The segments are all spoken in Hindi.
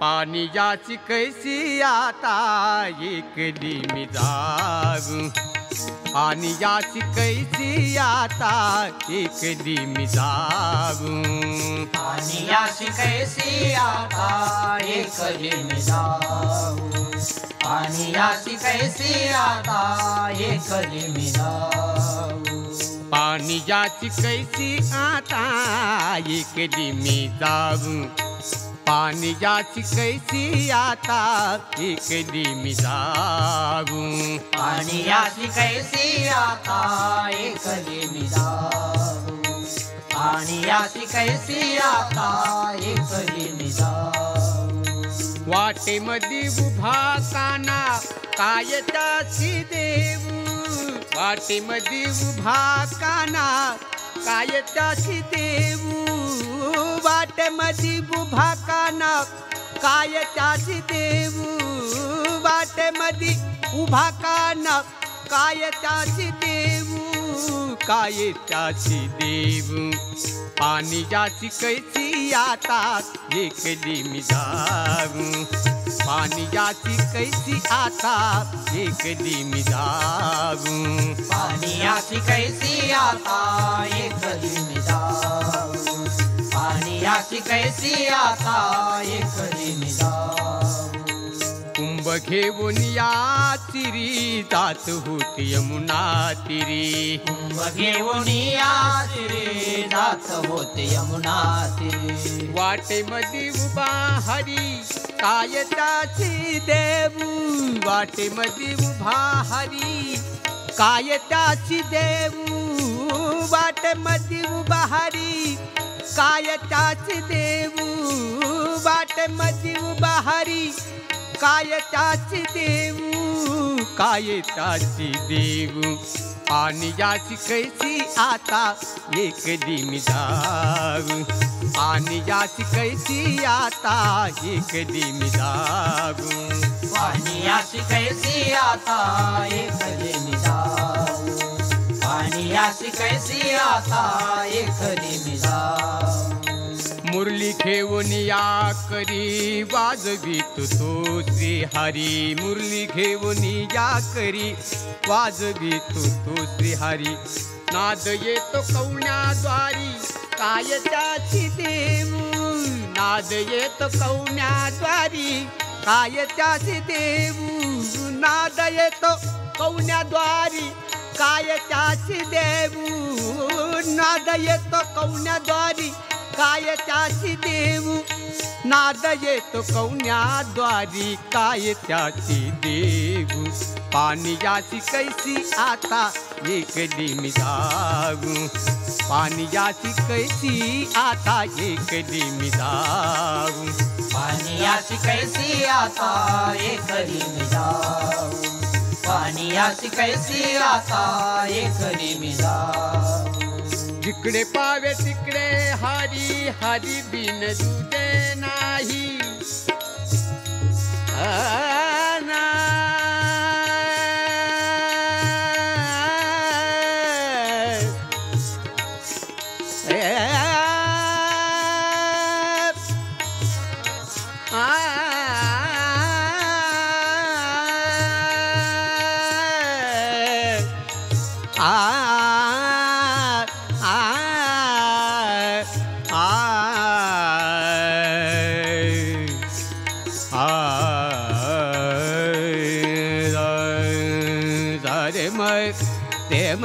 पाणी याची कैसी आता एकली मी जागू आणि याची कैसी आता एकली मी जागू। आणि याची कैसी आता एकली मी जाऊ आणि याची कैसी आता एकली मी जाऊ पाणी याची कैसी आता एकली मी जागू। पाणी याची कैसी आता एकली मी जागू आणि याची कैसी आता एकली मी जाऊ आणि याची कैसी आता एकली मी जाऊ वाटेमध्ये उभा काना काय त्याची देऊ। वाटेमध्ये उभा काना काय त्याची देऊ। वाटेमध्ये उभा काना काय त्याची देऊ वाटेमध्ये उभा काना काय त्याची देऊ काय त्याची देऊ पाणी याची कैसी आता एकली मी जाऊ. पाणी याची कैसी आता एकली मी जाऊ. पाणी याची कैसी आता मी जाऊ. पाणी याची कैसी आता एकली मी जाऊ कुंभ घेऊन या चिरी जात होती यमुना तिरी. कुंभ घेऊन या तिरे जात होते यमुना तिरे. वाटेमध्ये उभा हरी काय त्याची देऊ वाटेमध्ये उभा हरी काय त्याची देऊ वाटेमध्ये उभा हरी काय त्याची देऊ? वाटेमध्ये उभा हरी काय त्याची देऊ? काय त्याची देऊ? आणि याची कैसी आता एक मी जाऊ. आणि याची कैसी आता एक मी जाऊ. पाणी याची कैसी आता एक दिन जाऊ. याची कैसी आता मी मुरली घेऊन या करी वाजवीत तो श्री हरी मुरली घेऊन या करी वाजवीत तो श्री हरी नाद येतो कवण्याद्वारी काय त्याची देऊ नाद येतो कवण्याद्वारी काय त्याची देऊ नाद येतो कवण्याद्वारी काय त्याची देऊ नाद येतो कवण्याद्वारी काय त्याची देऊ नाद येतो कौन्याद्वारी। काय त्याची देऊ पानी याची कैसी आता एकली मी जागू। पानी याची कैसी आता एकली मी जागू। पाणी याची कैसी आता एकली मी जाऊ आणि याची कैसी आता एक मी जिकडे पावे तिकडे हरी हरी बिन दुदे नाही.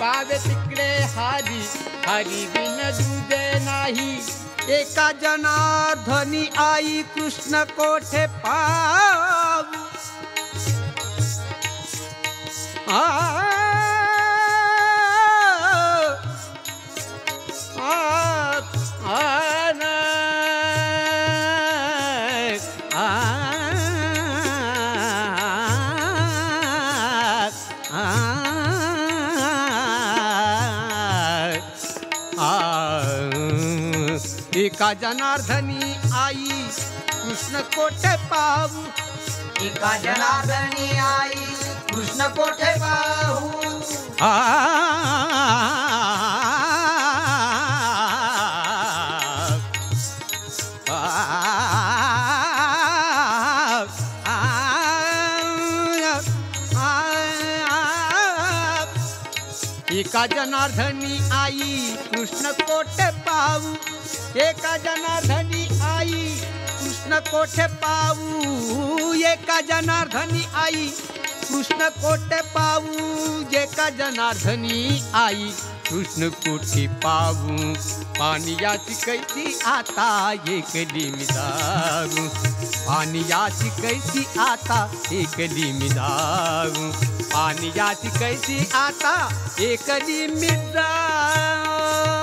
रे सा आ जिकडे पा गावे तिकडे हरी हरी बिन दूजे नाही. एका जनार्दनी आई कृष्ण कोठे आ आ एका जनार्दनी आई कृष्ण कोठे पाहू एका जनार्दनी आई कृष्ण कोठे एका जनार्दनी आई कृष्ण कोठे पाहू एका जनार्दनी आई, कृष्ण कोठे पाऊ? एका जनार्दनी आई, कृष्ण कोठे पाऊ? जेका जनार्दनी आई, कृष्ण कोठे पाहू पानियाची कैसी आता एकली मिदारू पानियाची कैसी आता एकली मिदारू पानियाची कैसी आता एकली मिदारू